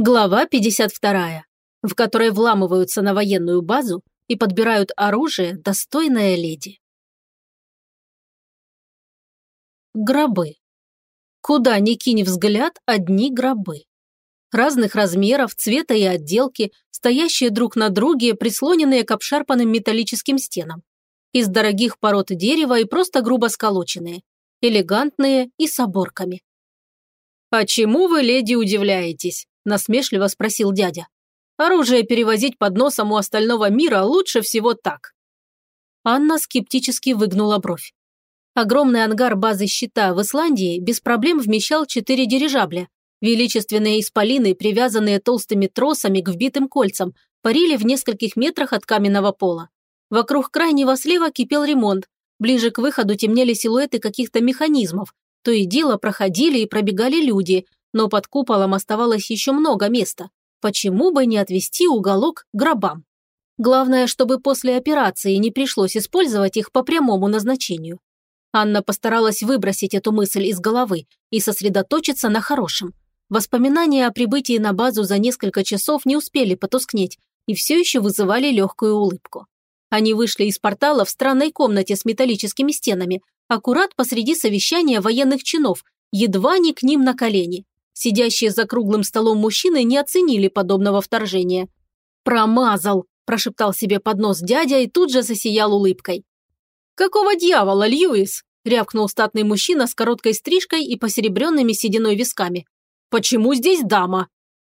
Глава 52, в которой вламываются на военную базу и подбирают оружие достойная леди. Гробы. Куда ни кинь взгляд, одни гробы. Разных размеров, цвета и отделки, стоящие друг на друге, прислоненные к обшарпанным металлическим стенам. Из дорогих пород дерева и просто грубо сколоченные. Элегантные и с оборками. «Почему вы, леди, удивляетесь?» Насмешливо спросил дядя. Оружие перевозить под носом у остального мира лучше всего так. Анна скептически выгнула бровь. Огромный ангар базы щита в Исландии без проблем вмещал четыре дирижабля. Величественные исполины, привязанные толстыми тросами к вбитым кольцам, парили в нескольких метрах от каменного пола. Вокруг крайнего слева кипел ремонт. Ближе к выходу темнели силуэты каких-то механизмов. То и дело проходили и пробегали люди, но под куполом оставалось еще много места. Почему бы не отвести уголок гробам? Главное, чтобы после операции не пришлось использовать их по прямому назначению. Анна постаралась выбросить эту мысль из головы и сосредоточиться на хорошем. Воспоминания о прибытии на базу за несколько часов не успели потускнеть и все еще вызывали легкую улыбку. Они вышли из портала в странной комнате с металлическими стенами, аккурат посреди совещания военных чинов, едва не к ним на колени. Сидящие за круглым столом мужчины не оценили подобного вторжения. «Промазал!» – прошептал себе под нос дядя и тут же засиял улыбкой. «Какого дьявола, Льюис?» – рявкнул статный мужчина с короткой стрижкой и посеребренными сединой висками. «Почему здесь дама?»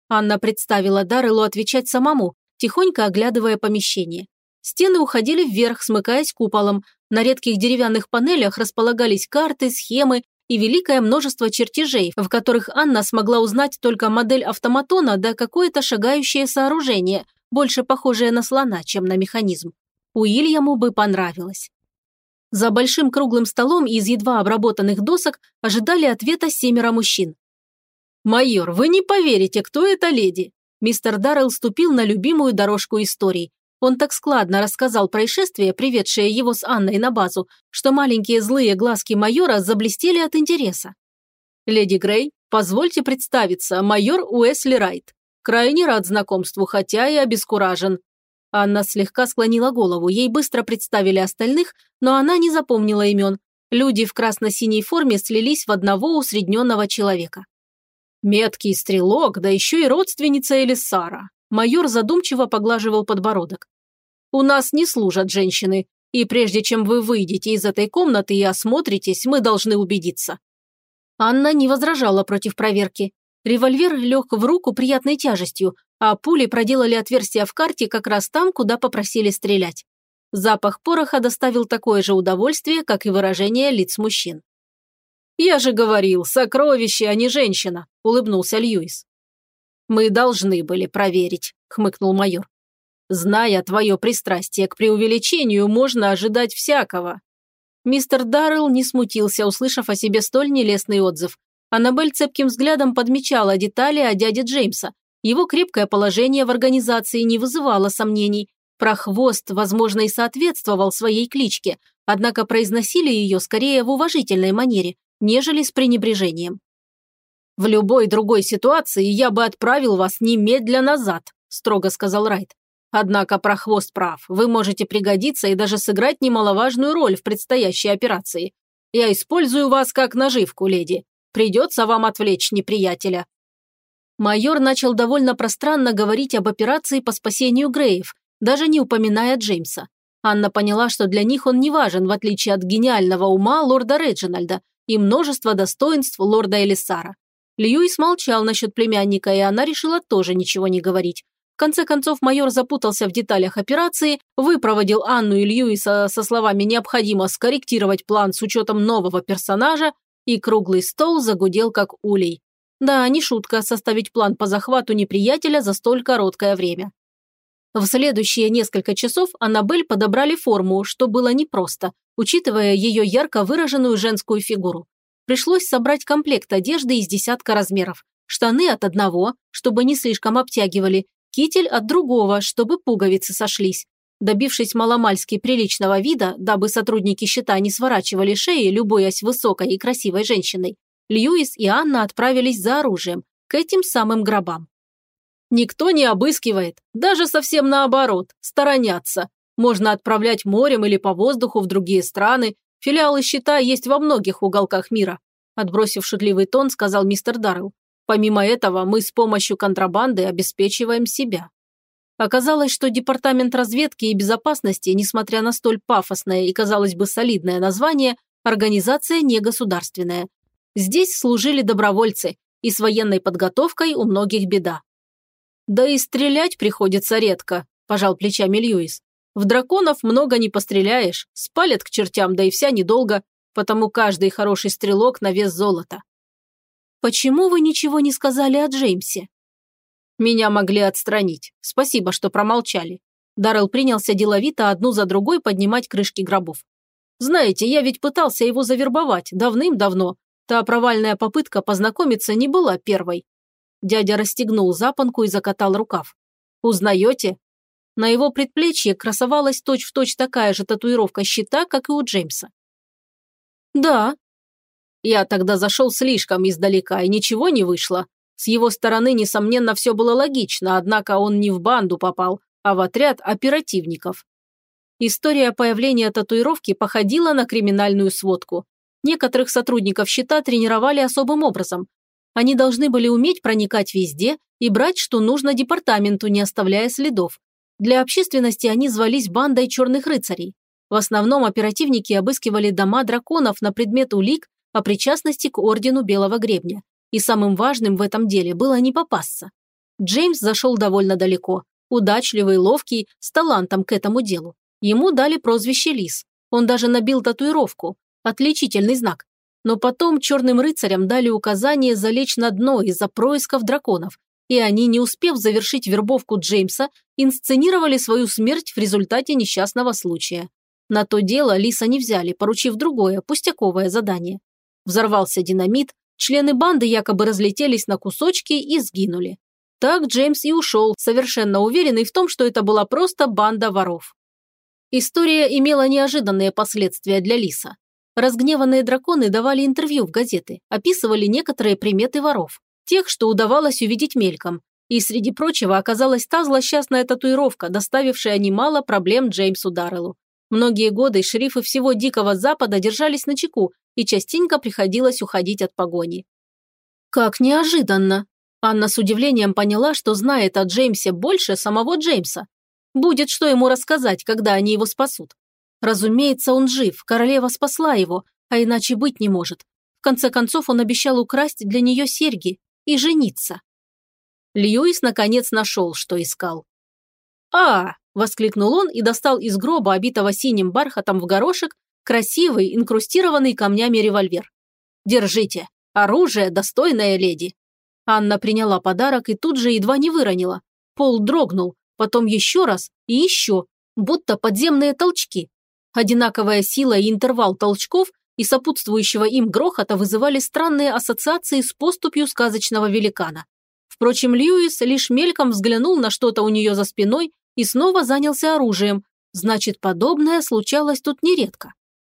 Анна представила Дарреллу отвечать самому, тихонько оглядывая помещение. Стены уходили вверх, смыкаясь куполом. На редких деревянных панелях располагались карты, схемы и великое множество чертежей, в которых Анна смогла узнать только модель автоматона да какое-то шагающее сооружение, больше похожее на слона, чем на механизм. Уильяму бы понравилось. За большим круглым столом из едва обработанных досок ожидали ответа семеро мужчин. «Майор, вы не поверите, кто эта леди?» Мистер Даррелл ступил на любимую дорожку историй, он так складно рассказал происшествие, приведшее его с Анной на базу, что маленькие злые глазки майора заблестели от интереса. «Леди Грей, позвольте представиться, майор Уэсли Райт. Крайне рад знакомству, хотя и обескуражен». Анна слегка склонила голову, ей быстро представили остальных, но она не запомнила имен. Люди в красно-синей форме слились в одного усредненного человека. Меткий стрелок, да еще и родственница Элисара. Майор задумчиво поглаживал подбородок. «У нас не служат женщины, и прежде чем вы выйдете из этой комнаты и осмотритесь, мы должны убедиться». Анна не возражала против проверки. Револьвер лег в руку приятной тяжестью, а пули проделали отверстие в карте как раз там, куда попросили стрелять. Запах пороха доставил такое же удовольствие, как и выражение лиц мужчин. «Я же говорил, сокровище, а не женщина», – улыбнулся Льюис. «Мы должны были проверить», – хмыкнул майор. «Зная твое пристрастие к преувеличению, можно ожидать всякого». Мистер Даррелл не смутился, услышав о себе столь нелестный отзыв. Аннабель цепким взглядом подмечала детали о дяде Джеймса. Его крепкое положение в организации не вызывало сомнений. Про хвост, возможно, и соответствовал своей кличке, однако произносили ее скорее в уважительной манере, нежели с пренебрежением. «В любой другой ситуации я бы отправил вас немедля назад», строго сказал Райт. «Однако прохвост прав. Вы можете пригодиться и даже сыграть немаловажную роль в предстоящей операции. Я использую вас как наживку, леди. Придется вам отвлечь неприятеля». Майор начал довольно пространно говорить об операции по спасению Греев, даже не упоминая Джеймса. Анна поняла, что для них он не важен, в отличие от гениального ума лорда Реджинальда и множества достоинств лорда Элисара. Льюис молчал насчет племянника, и она решила тоже ничего не говорить. В конце концов, майор запутался в деталях операции, выпроводил Анну и Льюиса со словами «необходимо скорректировать план с учетом нового персонажа», и круглый стол загудел как улей. Да, не шутка составить план по захвату неприятеля за столь короткое время. В следующие несколько часов Аннабель подобрали форму, что было непросто, учитывая ее ярко выраженную женскую фигуру. Пришлось собрать комплект одежды из десятка размеров. Штаны от одного, чтобы не слишком обтягивали, китель от другого, чтобы пуговицы сошлись. Добившись маломальски приличного вида, дабы сотрудники счета не сворачивали шеи, любуясь высокой и красивой женщиной, Льюис и Анна отправились за оружием, к этим самым гробам. Никто не обыскивает, даже совсем наоборот, сторонятся. Можно отправлять морем или по воздуху в другие страны. Филиалы счета есть во многих уголках мира. Отбросив шутливый тон, сказал мистер Даррелл. Помимо этого, мы с помощью контрабанды обеспечиваем себя. Оказалось, что Департамент разведки и безопасности, несмотря на столь пафосное и, казалось бы, солидное название, организация негосударственная. Здесь служили добровольцы, и с военной подготовкой у многих беда. «Да и стрелять приходится редко», – пожал плечами Льюис. «В драконов много не постреляешь, спалят к чертям, да и вся недолго, потому каждый хороший стрелок на вес золота». «Почему вы ничего не сказали о Джеймсе?» Меня могли отстранить. Спасибо, что промолчали. Даррелл принялся деловито одну за другой поднимать крышки гробов. Знаете, я ведь пытался его завербовать давным-давно. Та провальная попытка познакомиться не была первой. Дядя расстегнул запонку и закатал рукав. «Узнаете?» На его предплечье красовалась точь-в-точь точь такая же татуировка щита, как и у Джеймса. «Да». Я тогда зашел слишком издалека, и ничего не вышло. С его стороны, несомненно, все было логично, однако он не в банду попал, а в отряд оперативников. История появления татуировки походила на криминальную сводку. Некоторых сотрудников счета тренировали особым образом. Они должны были уметь проникать везде и брать, что нужно департаменту, не оставляя следов. Для общественности они звались бандой черных рыцарей. В основном оперативники обыскивали дома драконов на предмет улик о причастности к Ордену Белого Гребня. И самым важным в этом деле было не попасться. Джеймс зашел довольно далеко. Удачливый, ловкий, с талантом к этому делу. Ему дали прозвище Лис. Он даже набил татуировку. Отличительный знак. Но потом черным рыцарям дали указание залечь на дно из-за происков драконов. И они, не успев завершить вербовку Джеймса, инсценировали свою смерть в результате несчастного случая. На то дело Лиса не взяли, поручив другое, пустяковое задание. Взорвался динамит, Члены банды якобы разлетелись на кусочки и сгинули. Так Джеймс и ушел, совершенно уверенный в том, что это была просто банда воров. История имела неожиданные последствия для Лиса. Разгневанные драконы давали интервью в газеты, описывали некоторые приметы воров, тех, что удавалось увидеть мельком. И среди прочего оказалась та злосчастная татуировка, доставившая немало проблем Джеймсу Дарреллу. Многие годы шерифы всего Дикого Запада держались на чеку, и частенько приходилось уходить от погони. Как неожиданно! Анна с удивлением поняла, что знает о Джеймсе больше самого Джеймса. Будет что ему рассказать, когда они его спасут. Разумеется, он жив, королева спасла его, а иначе быть не может. В конце концов, он обещал украсть для нее серьги и жениться. Льюис наконец нашел, что искал. «А!» – воскликнул он и достал из гроба, обитого синим бархатом в горошек, красивый, инкрустированный камнями револьвер. «Держите. Оружие, достойная леди». Анна приняла подарок и тут же едва не выронила. Пол дрогнул, потом еще раз и еще, будто подземные толчки. Одинаковая сила и интервал толчков и сопутствующего им грохота вызывали странные ассоциации с поступью сказочного великана. Впрочем, Льюис лишь мельком взглянул на что-то у нее за спиной и снова занялся оружием. Значит, подобное случалось тут нередко.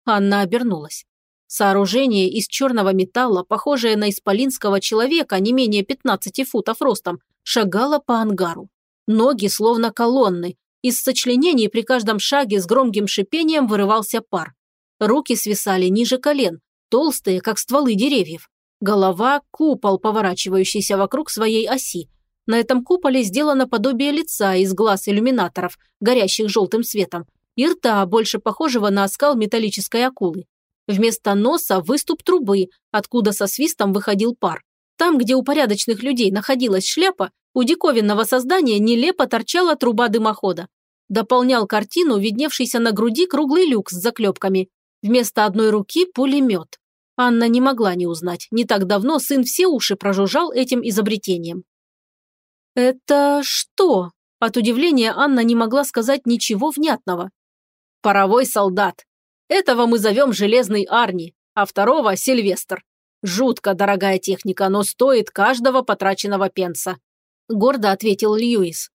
Анна обернулась. Сооружение из черного металла, похожее на исполинского человека не менее 15 футов ростом, шагало по ангару. Ноги словно колонны. Из сочленений при каждом шаге с громким шипением вырывался пар. Руки свисали ниже колен, толстые, как стволы деревьев. Голова – купол, поворачивающийся вокруг своей оси. На этом куполе сделано подобие лица из глаз иллюминаторов, горящих желтым светом, и рта, больше похожего на оскал металлической акулы. Вместо носа выступ трубы, откуда со свистом выходил пар. Там, где у порядочных людей находилась шляпа, у диковинного создания нелепо торчала труба дымохода. Дополнял картину видневшийся на груди круглый люк с заклепками. Вместо одной руки – пулемет. Анна не могла не узнать. Не так давно сын все уши прожужжал этим изобретением. «Это что?» От удивления Анна не могла сказать ничего внятного. Паровой солдат. Этого мы зовем Железный Арни, а второго – Сильвестр. Жутко дорогая техника, но стоит каждого потраченного пенса. Гордо ответил Льюис.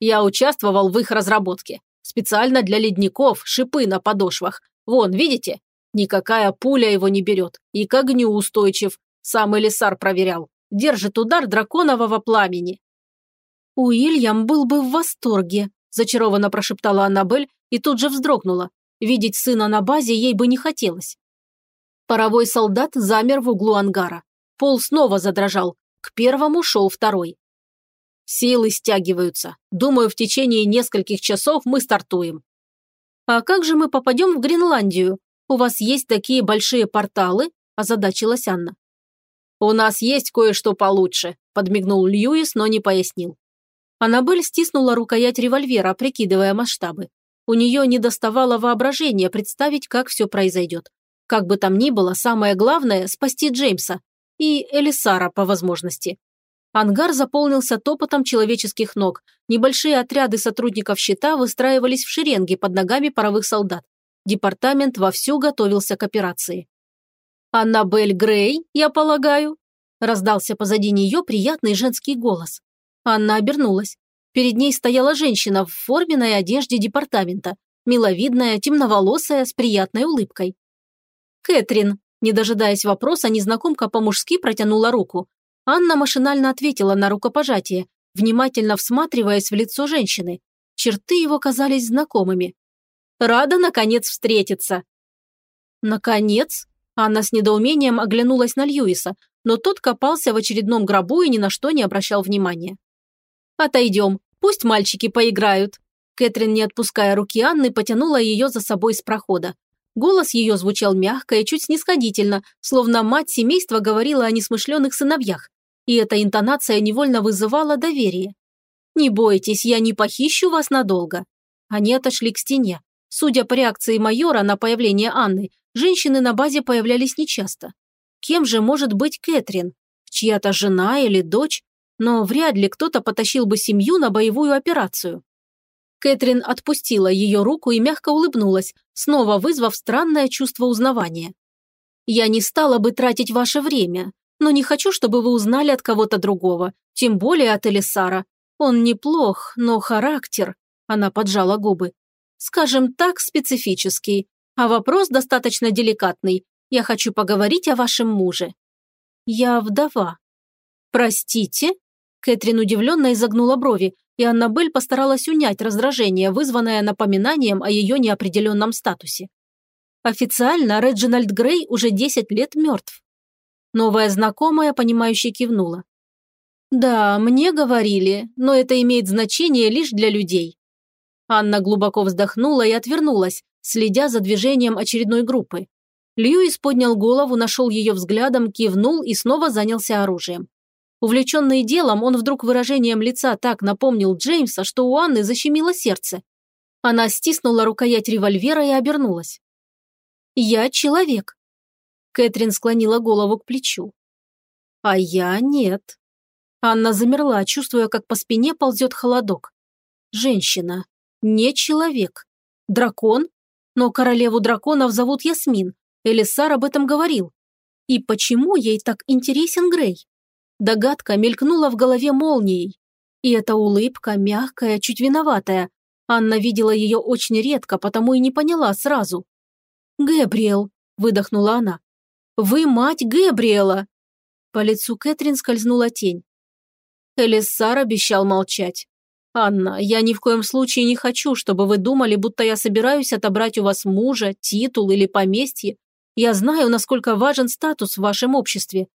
Я участвовал в их разработке. Специально для ледников, шипы на подошвах. Вон, видите? Никакая пуля его не берет. И к огню устойчив. Сам Элисар проверял. Держит удар драконового пламени. «Уильям был бы в восторге», – зачарованно прошептала Аннабель и тут же вздрогнула. Видеть сына на базе ей бы не хотелось. Паровой солдат замер в углу ангара. Пол снова задрожал. К первому шел второй. Силы стягиваются. Думаю, в течение нескольких часов мы стартуем. А как же мы попадем в Гренландию? У вас есть такие большие порталы? Озадачилась Анна. У нас есть кое-что получше, подмигнул Льюис, но не пояснил. Аннабель стиснула рукоять револьвера, прикидывая масштабы. У нее не доставало воображения представить, как все произойдет. Как бы там ни было, самое главное – спасти Джеймса. И Элисара по возможности. Ангар заполнился топотом человеческих ног. Небольшие отряды сотрудников щита выстраивались в шеренги под ногами паровых солдат. Департамент вовсю готовился к операции. «Аннабель Грей, я полагаю?» Раздался позади нее приятный женский голос. Анна обернулась. Перед ней стояла женщина в форменной одежде департамента, миловидная, темноволосая, с приятной улыбкой. «Кэтрин», не дожидаясь вопроса, незнакомка по-мужски протянула руку. Анна машинально ответила на рукопожатие, внимательно всматриваясь в лицо женщины. Черты его казались знакомыми. «Рада, наконец, встретиться!» «Наконец?» Анна с недоумением оглянулась на Льюиса, но тот копался в очередном гробу и ни на что не обращал внимания. «Отойдем. Пусть мальчики поиграют». Кэтрин, не отпуская руки Анны, потянула ее за собой с прохода. Голос ее звучал мягко и чуть снисходительно, словно мать семейства говорила о несмышленых сыновьях. И эта интонация невольно вызывала доверие. «Не бойтесь, я не похищу вас надолго». Они отошли к стене. Судя по реакции майора на появление Анны, женщины на базе появлялись нечасто. Кем же может быть Кэтрин? Чья-то жена или дочь? но вряд ли кто-то потащил бы семью на боевую операцию. Кэтрин отпустила ее руку и мягко улыбнулась, снова вызвав странное чувство узнавания. «Я не стала бы тратить ваше время, но не хочу, чтобы вы узнали от кого-то другого, тем более от Элисара. Он неплох, но характер...» Она поджала губы. «Скажем так, специфический, а вопрос достаточно деликатный. Я хочу поговорить о вашем муже». «Я вдова». «Простите?» Кэтрин удивленно изогнула брови, и Аннабель постаралась унять раздражение, вызванное напоминанием о ее неопределенном статусе. Официально Реджинальд Грей уже 10 лет мертв. Новая знакомая, понимающе кивнула. «Да, мне говорили, но это имеет значение лишь для людей». Анна глубоко вздохнула и отвернулась, следя за движением очередной группы. Льюис поднял голову, нашел ее взглядом, кивнул и снова занялся оружием. Увлеченный делом, он вдруг выражением лица так напомнил Джеймса, что у Анны защемило сердце. Она стиснула рукоять револьвера и обернулась. «Я человек». Кэтрин склонила голову к плечу. «А я нет». Анна замерла, чувствуя, как по спине ползет холодок. «Женщина. Не человек. Дракон? Но королеву драконов зовут Ясмин. Элисар об этом говорил. И почему ей так интересен Грей? Догадка мелькнула в голове молнией. И эта улыбка, мягкая, чуть виноватая. Анна видела ее очень редко, потому и не поняла сразу. «Гэбриэл», – выдохнула она. «Вы мать Гэбриэла!» По лицу Кэтрин скользнула тень. Элиссар обещал молчать. «Анна, я ни в коем случае не хочу, чтобы вы думали, будто я собираюсь отобрать у вас мужа, титул или поместье. Я знаю, насколько важен статус в вашем обществе.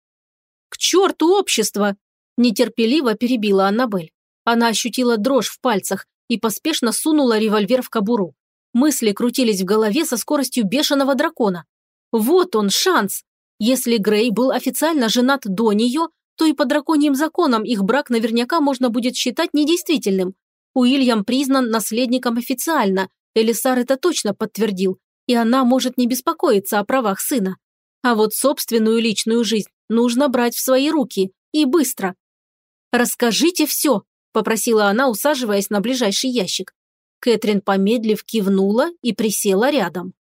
«К черту общество!» – нетерпеливо перебила Аннабель. Она ощутила дрожь в пальцах и поспешно сунула револьвер в кобуру. Мысли крутились в голове со скоростью бешеного дракона. Вот он, шанс! Если Грей был официально женат до нее, то и по драконьим законам их брак наверняка можно будет считать недействительным. Уильям признан наследником официально, Элисар это точно подтвердил, и она может не беспокоиться о правах сына. А вот собственную личную жизнь нужно брать в свои руки. И быстро. «Расскажите все», – попросила она, усаживаясь на ближайший ящик. Кэтрин, помедлив, кивнула и присела рядом.